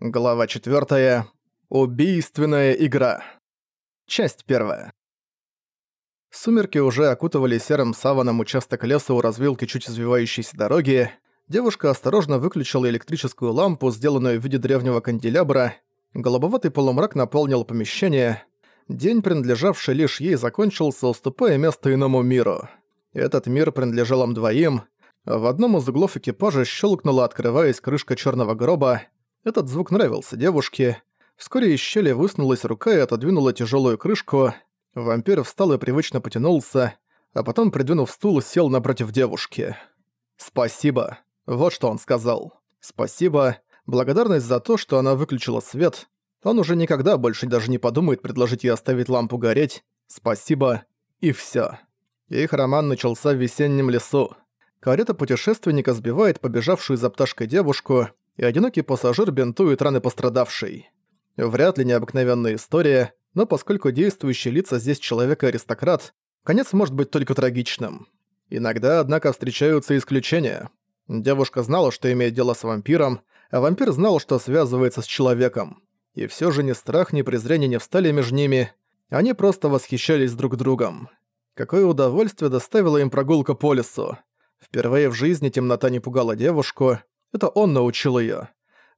Глава 4. Убийственная игра. Часть 1. Сумерки уже окутывали серым саваном участок леса у развилки чуть извивающейся дороги. Девушка осторожно выключила электрическую лампу, сделанную в виде древнего канделябра. Голубоватый полумрак наполнил помещение. День, принадлежавший лишь ей, закончился, уступая место иному миру. Этот мир принадлежал им двоим. В одном из углов экипажа щелкнула, открываясь крышка черного гроба, этот звук нравился девушке. Вскоре из щели высунулась рука и отодвинула тяжелую крышку. Вампир встал и привычно потянулся, а потом, придвинув стул, сел напротив девушки. «Спасибо». Вот что он сказал. «Спасибо. Благодарность за то, что она выключила свет. Он уже никогда больше даже не подумает предложить ей оставить лампу гореть. Спасибо. И всё». Их роман начался в весеннем лесу. Карета путешественника сбивает побежавшую за пташкой девушку, и одинокий пассажир бинтует раны пострадавшей. Вряд ли необыкновенная история, но поскольку действующие лица здесь человек-аристократ, конец может быть только трагичным. Иногда, однако, встречаются исключения. Девушка знала, что имеет дело с вампиром, а вампир знал, что связывается с человеком. И все же ни страх, ни презрение не встали между ними, они просто восхищались друг другом. Какое удовольствие доставила им прогулка по лесу. Впервые в жизни темнота не пугала девушку, это он научил её.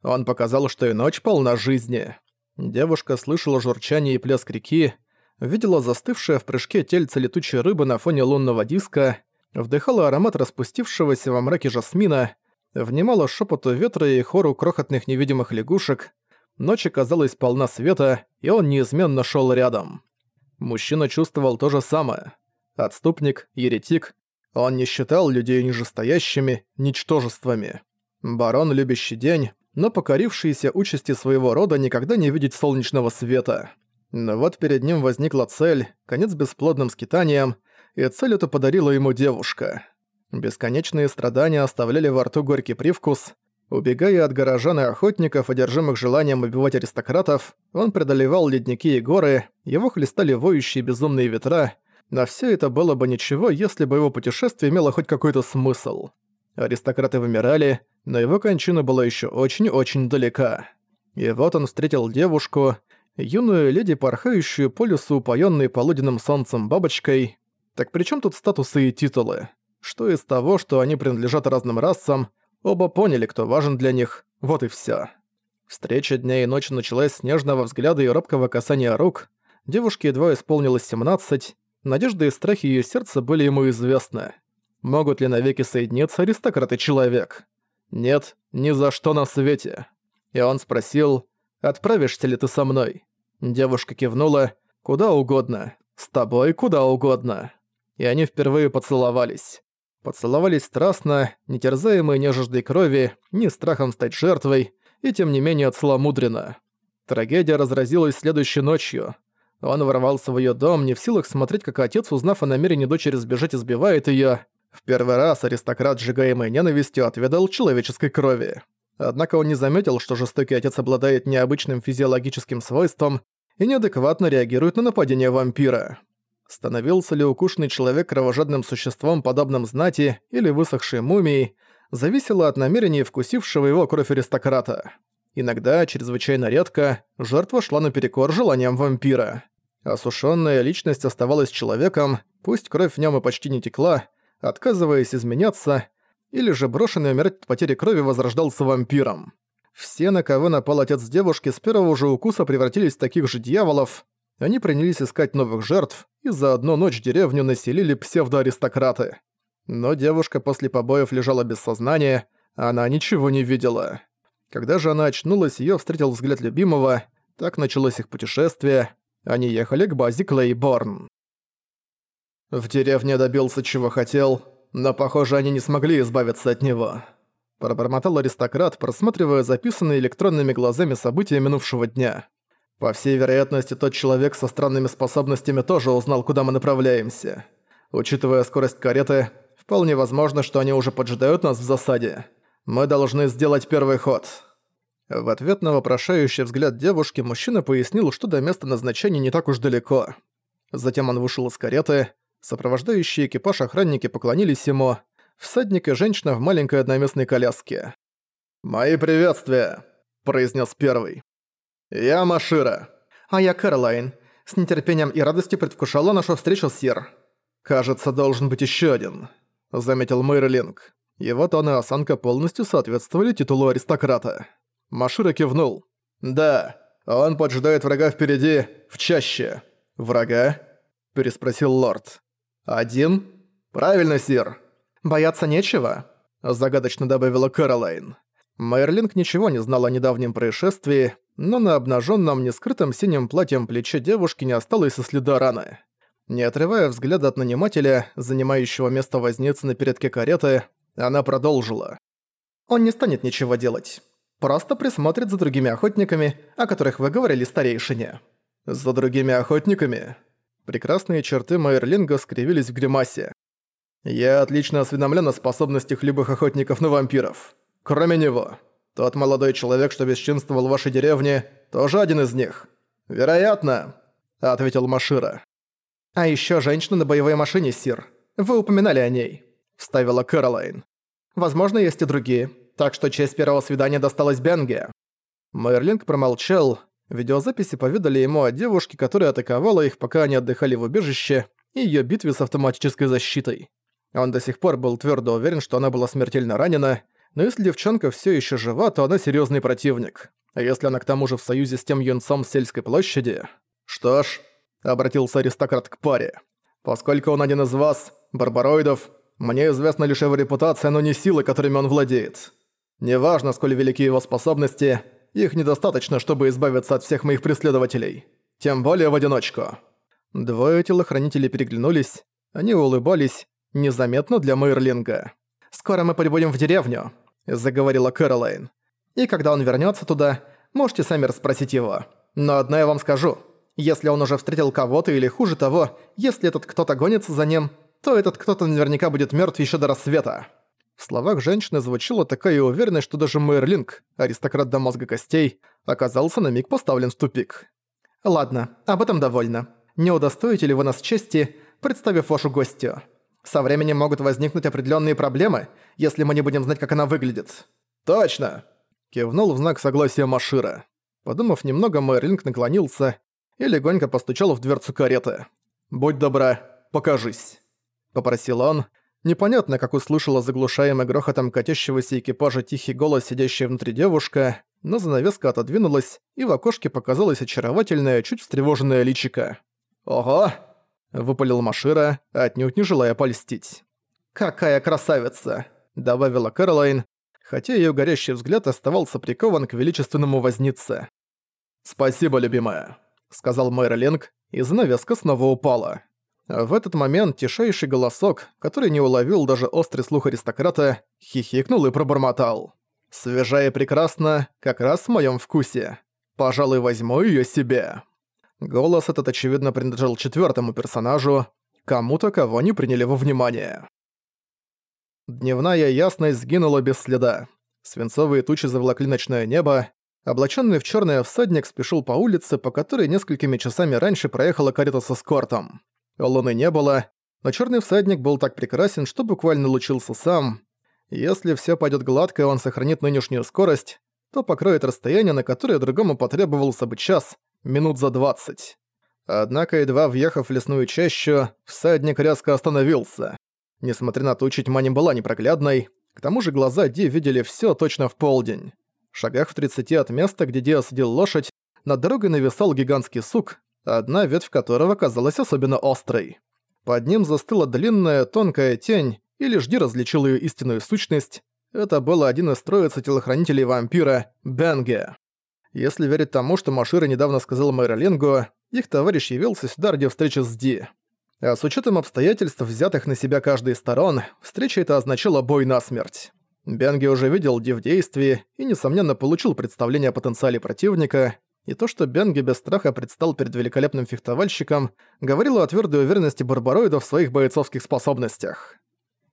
Он показал, что и ночь полна жизни. Девушка слышала журчание и плеск реки, видела застывшее в прыжке тельце летучей рыбы на фоне лунного диска, вдыхала аромат распустившегося во мраке жасмина, внимала шепоту ветра и хору крохотных невидимых лягушек. Ночь оказалась полна света, и он неизменно шел рядом. Мужчина чувствовал то же самое. Отступник, еретик. Он не считал людей нижестоящими, ничтожествами. Барон, любящий день, но покорившийся участи своего рода никогда не видеть солнечного света. Но вот перед ним возникла цель, конец бесплодным скитаниям, и цель эту подарила ему девушка. Бесконечные страдания оставляли во рту горький привкус. Убегая от горожан и охотников, одержимых желанием убивать аристократов, он преодолевал ледники и горы, его хлестали воющие безумные ветра, но все это было бы ничего, если бы его путешествие имело хоть какой-то смысл. Аристократы вымирали, но его кончина была еще очень-очень далека. И вот он встретил девушку, юную леди, порхающую по лесу, упоённой полуденным солнцем бабочкой. Так при чем тут статусы и титулы? Что из того, что они принадлежат разным расам, оба поняли, кто важен для них, вот и всё. Встреча дня и ночи началась с нежного взгляда и робкого касания рук. Девушке едва исполнилось 17, надежды и страхи её сердца были ему известны. Могут ли навеки соединиться аристократ и человек? Нет, ни за что на свете. И он спросил, отправишься ли ты со мной? Девушка кивнула, куда угодно, с тобой куда угодно. И они впервые поцеловались. Поцеловались страстно, не терзаемые ни крови, ни страхом стать жертвой, и тем не менее целомудренно. Трагедия разразилась следующей ночью. Он ворвался в её дом, не в силах смотреть, как отец, узнав о намерении дочери сбежать, избивает её. В первый раз аристократ, сжигаемый ненавистью, отведал человеческой крови. Однако он не заметил, что жестокий отец обладает необычным физиологическим свойством и неадекватно реагирует на нападение вампира. Становился ли укушенный человек кровожадным существом, подобным знати или высохшей мумией, зависело от намерений вкусившего его кровь аристократа. Иногда, чрезвычайно редко, жертва шла наперекор желаниям вампира. Осушенная личность оставалась человеком, пусть кровь в нем и почти не текла, отказываясь изменяться, или же брошенный умирать от потери крови возрождался вампиром. Все, на кого напал отец девушки, с первого же укуса превратились в таких же дьяволов. Они принялись искать новых жертв, и за одну ночь деревню населили псевдоаристократы. Но девушка после побоев лежала без сознания, а она ничего не видела. Когда же она очнулась, её встретил взгляд любимого, так началось их путешествие. Они ехали к базе Клейборн. В деревне добился чего хотел, но, похоже, они не смогли избавиться от него. Пробормотал аристократ, просматривая записанные электронными глазами события минувшего дня. По всей вероятности, тот человек со странными способностями тоже узнал, куда мы направляемся. Учитывая скорость кареты, вполне возможно, что они уже поджидают нас в засаде. Мы должны сделать первый ход. В ответ на вопрошающий взгляд девушки мужчина пояснил, что до места назначения не так уж далеко. Затем он вышел из кареты, Сопровождающие экипаж охранники поклонились ему. Всадник и женщина в маленькой одноместной коляске. «Мои приветствия!» – произнес первый. «Я Машира». «А я Кэролайн. С нетерпением и радостью предвкушала нашу встречу, Сир». «Кажется, должен быть еще один», – заметил Мэйрлинг. Его тон и осанка полностью соответствовали титулу аристократа. Машира кивнул. «Да, он поджидает врага впереди, в чаще». «Врага?» – переспросил лорд. «Один?» «Правильно, сир». «Бояться нечего», – загадочно добавила Кэролайн. Мерлинг ничего не знал о недавнем происшествии, но на обнаженном, нескрытом синем платьем плече девушки не осталось и следа раны. Не отрывая взгляда от нанимателя, занимающего место возницы на передке кареты, она продолжила. «Он не станет ничего делать. Просто присмотрит за другими охотниками, о которых вы говорили старейшине». «За другими охотниками?» Прекрасные черты Майерлинга скривились в гримасе. «Я отлично осведомлен о способностях любых охотников на вампиров. Кроме него. Тот молодой человек, что бесчинствовал в вашей деревне, тоже один из них. Вероятно», — ответил Машира. «А ещё женщина на боевой машине, Сир. Вы упоминали о ней», — вставила Кэролайн. «Возможно, есть и другие, так что честь первого свидания досталась Бенге». Мерлинг промолчал. Видеозаписи поведали ему о девушке, которая атаковала их, пока они отдыхали в убежище, и её битве с автоматической защитой. Он до сих пор был твёрдо уверен, что она была смертельно ранена, но если девчонка все еще жива, то она серьезный противник. А если она к тому же в союзе с тем юнцом с сельской площади... Что ж, обратился аристократ к паре. Поскольку он один из вас, барбароидов, мне известна лишь его репутация, но не силы, которыми он владеет. Неважно, сколь велики его способности, их недостаточно, чтобы избавиться от всех моих преследователей. Тем более в одиночку. Двое телохранителей переглянулись, они улыбались, незаметно для Мейрлинга. «Скоро мы прибудем в деревню», — заговорила Кэролайн. «И когда он вернется туда, можете сами расспросить его. Но одно я вам скажу. Если он уже встретил кого-то или хуже того, если этот кто-то гонится за ним, то этот кто-то наверняка будет мертв еще до рассвета». В словах женщины звучала такая уверенность, что даже Мерлинг, аристократ до мозга костей, оказался на миг поставлен в тупик. «Ладно, об этом довольно. Не удостоите ли вы нас чести, представив вашу гостью?» Со временем могут возникнуть определенные проблемы, если мы не будем знать, как она выглядит». «Точно!» – кивнул в знак согласия Машира. Подумав немного, Мэрилинг наклонился и легонько постучал в дверцу кареты. «Будь добра, покажись», – попросил он. Непонятно, как услышала заглушаемый грохотом катящегося экипажа тихий голос, сидящая внутри девушка, но занавеска отодвинулась, и в окошке показалось очаровательное, чуть встревоженное личико. «Ого!» — выпалил Машира, отнюдь не желая польстить. «Какая красавица!» — добавила Кэролайн, хотя её горящий взгляд оставался прикован к величественному вознице. «Спасибо, любимая», — сказал Майра Ленг, и занавеска снова упала. В этот момент тишайший голосок, который не уловил даже острый слух аристократа, хихикнул и пробормотал. «Свежая и прекрасно, как раз в моём вкусе. Пожалуй, возьму её себе». Голос этот, очевидно, принадлежал четвертому персонажу, кому-то, кого не приняли во внимание. Дневная ясность сгинула без следа. Свинцовые тучи заволокли ночное небо. Облаченный в черное всадник спешил по улице, по которой несколькими часами раньше проехала карета со скортом. Луны не было, но черный всадник был так прекрасен, что буквально лучился сам. Если все пойдет гладко и он сохранит нынешнюю скорость, то покроет расстояние, на которое другому потребовался бы час, минут за двадцать. Однако, едва въехав в лесную чащу, всадник резко остановился. Несмотря на то, тьма не была непроглядной, к тому же глаза Ди видели все точно в полдень. В шагах в тридцати от места, где Ди осадил лошадь, над дорогой нависал гигантский сук, одна ветвь которого казалась особенно острой. Под ним застыла длинная, тонкая тень, и лишь Ди различил ее истинную сущность. Это был один из троицы телохранителей вампира Бенге. Если верить тому, что Машира недавно сказал Майроленгу, их товарищ явился сюда ради встречи с Ди. А с учетом обстоятельств, взятых на себя каждой из сторон, встреча эта означала бой насмерть. Бенги уже видел Ди в действии и, несомненно, получил представление о потенциале противника, и то, что Бенги без страха предстал перед великолепным фехтовальщиком, говорило о твердой уверенности барбароида в своих бойцовских способностях.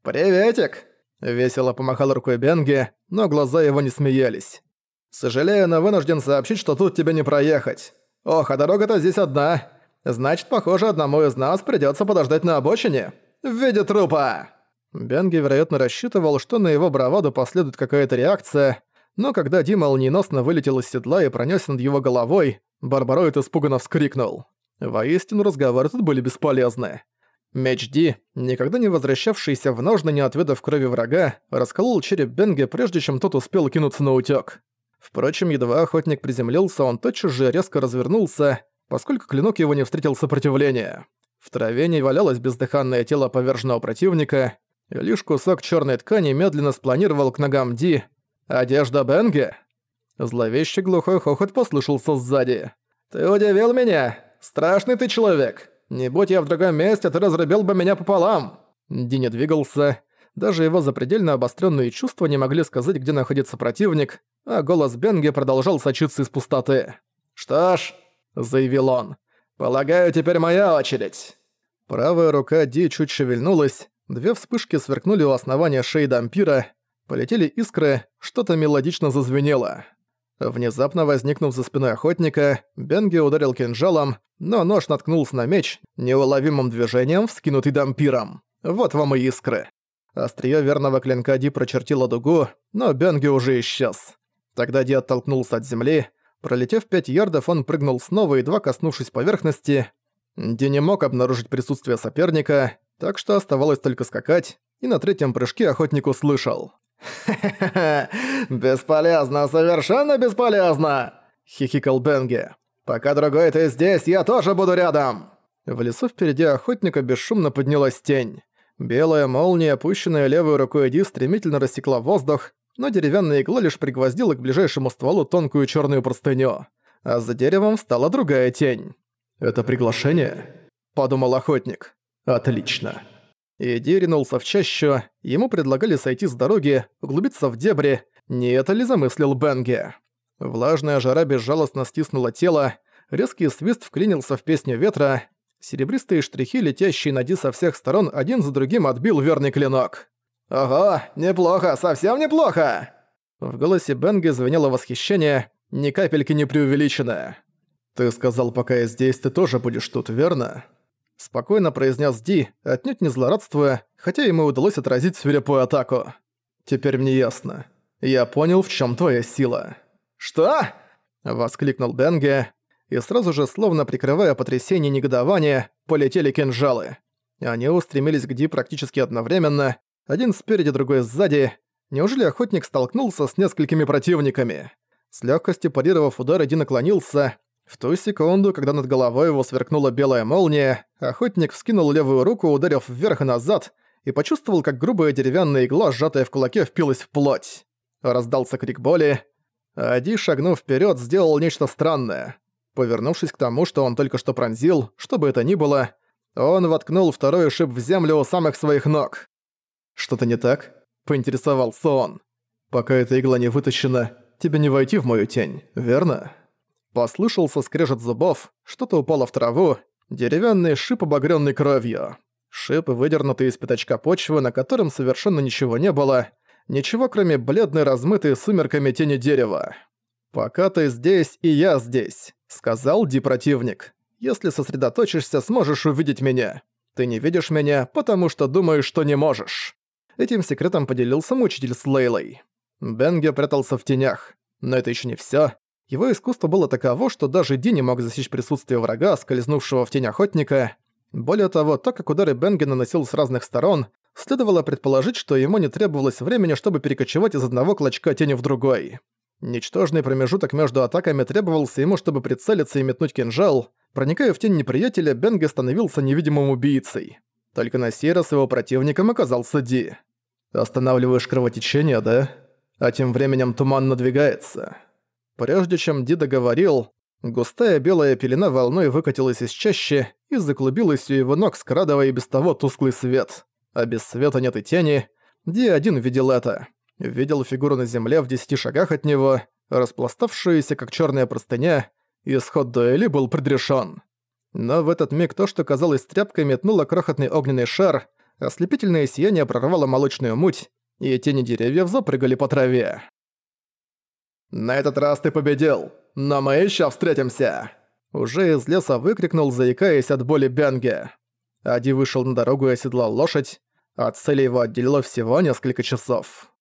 «Приветик!» — весело помахал рукой Бенги, но глаза его не смеялись. Сожалею, но вынужден сообщить, что тут тебе не проехать. Ох, а дорога-то здесь одна. Значит, похоже, одному из нас придётся подождать на обочине. В виде трупа!» Бенги, вероятно, рассчитывал, что на его браваду последует какая-то реакция, но когда Ди молниеносно вылетел из седла и пронёсся над его головой, Барбароид испуганно вскрикнул. Воистину, разговоры тут были бесполезны. Меч Ди, никогда не возвращавшийся в ножны, не отведав крови врага, расколол череп Бенге, прежде чем тот успел кинуться на утёк. Впрочем, едва охотник приземлился, он тотчас же резко развернулся, поскольку клинок его не встретил сопротивления. В траве не валялось бездыханное тело поверженного противника, лишь кусок черной ткани медленно спланировал к ногам Ди. «Одежда Бенге?» Зловещий глухой хохот послышался сзади. «Ты удивил меня! Страшный ты человек! Не будь я в другом месте, ты разрубил бы меня пополам!» Ди не двигался. Даже его запредельно обостренные чувства не могли сказать, где находится противник, а голос Бенге продолжал сочиться из пустоты. «Что ж», — заявил он, — «полагаю, теперь моя очередь». Правая рука Ди чуть шевельнулась, две вспышки сверкнули у основания шеи дампира, полетели искры, что-то мелодично зазвенело. Внезапно возникнув за спиной охотника, Бенги ударил кинжалом, но нож наткнулся на меч, неуловимым движением, вскинутый дампиром. Вот вам и искры. Остриё верного клинка Ди прочертило дугу, но Бенги уже исчез. Тогда Ди оттолкнулся от земли. Пролетев пять ярдов, он прыгнул снова, едва коснувшись поверхности. Ди не мог обнаружить присутствие соперника, так что оставалось только скакать, и на третьем прыжке охотник услышал. «Ха-ха-ха! Бесполезно, совершенно бесполезно!» — хихикал Бенге. «Пока другой ты здесь, я тоже буду рядом!» В лесу впереди охотника бесшумно поднялась тень. Белая молния, опущенная левой рукой Ди, стремительно рассекла воздух, но деревянная игла лишь пригвоздила к ближайшему стволу тонкую черную простыню. А за деревом стала другая тень. «Это приглашение?» – подумал охотник. «Отлично». Иди ринулся в чащу, ему предлагали сойти с дороги, углубиться в дебри, не это ли замыслил Бенге? Влажная жара безжалостно стиснула тело, резкий свист вклинился в песню ветра, серебристые штрихи, летящие на Ди со всех сторон, один за другим отбил верный клинок. «Ого, неплохо, совсем неплохо!» В голосе Бенге звенело восхищение, ни капельки не преувеличенное. «Ты сказал, пока я здесь, ты тоже будешь тут, верно?» Спокойно произнес Ди, отнюдь не злорадствуя, хотя ему удалось отразить свирепую атаку. «Теперь мне ясно. Я понял, в чем твоя сила». «Что?» – воскликнул Бенге, и сразу же, словно прикрывая потрясение и негодование, полетели кинжалы. Они устремились к Ди практически одновременно, один спереди, другой сзади. Неужели охотник столкнулся с несколькими противниками? С легкостью парировав удар, Ди наклонился, в ту секунду, когда над головой его сверкнула белая молния, охотник вскинул левую руку, ударив вверх и назад, и почувствовал, как грубая деревянная игла, сжатая в кулаке, впилась в плоть. Раздался крик боли. Ади, шагнув вперед, сделал нечто странное. Повернувшись к тому, что он только что пронзил, что бы это ни было, он воткнул второй шип в землю у самых своих ног. «Что-то не так?» – поинтересовался он. «Пока эта игла не вытащена, тебе не войти в мою тень, верно?» Послышался скрежет зубов, что-то упало в траву, деревянный шип, обогрённый кровью. Шип, выдернутый из пятачка почвы, на котором совершенно ничего не было, ничего кроме бледной размытой сумерками тени дерева. «Пока ты здесь, и я здесь», — сказал Ди-противник. «Если сосредоточишься, сможешь увидеть меня. Ты не видишь меня, потому что думаешь, что не можешь». Этим секретом поделился мучитель с Лейлой. Бенге прятался в тенях. Но это еще не все. Его искусство было таково, что даже Ди не мог засечь присутствие врага, скользнувшего в тень охотника. Более того, так как удары Бенги наносил с разных сторон, следовало предположить, что ему не требовалось времени, чтобы перекочевать из одного клочка тени в другой. Ничтожный промежуток между атаками требовался ему, чтобы прицелиться и метнуть кинжал. Проникая в тень неприятеля, Бенги становился невидимым убийцей. Только на сей раз его противником оказался Ди. «Останавливаешь кровотечение, да? А тем временем туман надвигается». Прежде чем Ди договорил, густая белая пелена волной выкатилась из чащи и заклубилась у его ног, скрадывая без того тусклый свет. А без света нет и тени. Ди один видел это. Видел фигуру на земле в десяти шагах от него, распластавшуюся, как черная простыня, исход дуэли был предрешен. Но в этот миг то, что казалось тряпкой, метнуло крохотный огненный шар, ослепительное сияние прорвало молочную муть, и тени деревьев запрыгали по траве. «На этот раз ты победил, но мы еще встретимся!» Уже из леса выкрикнул, заикаясь от боли Бенге. Ади вышел на дорогу и оседлал лошадь, от цели его отделило всего несколько часов.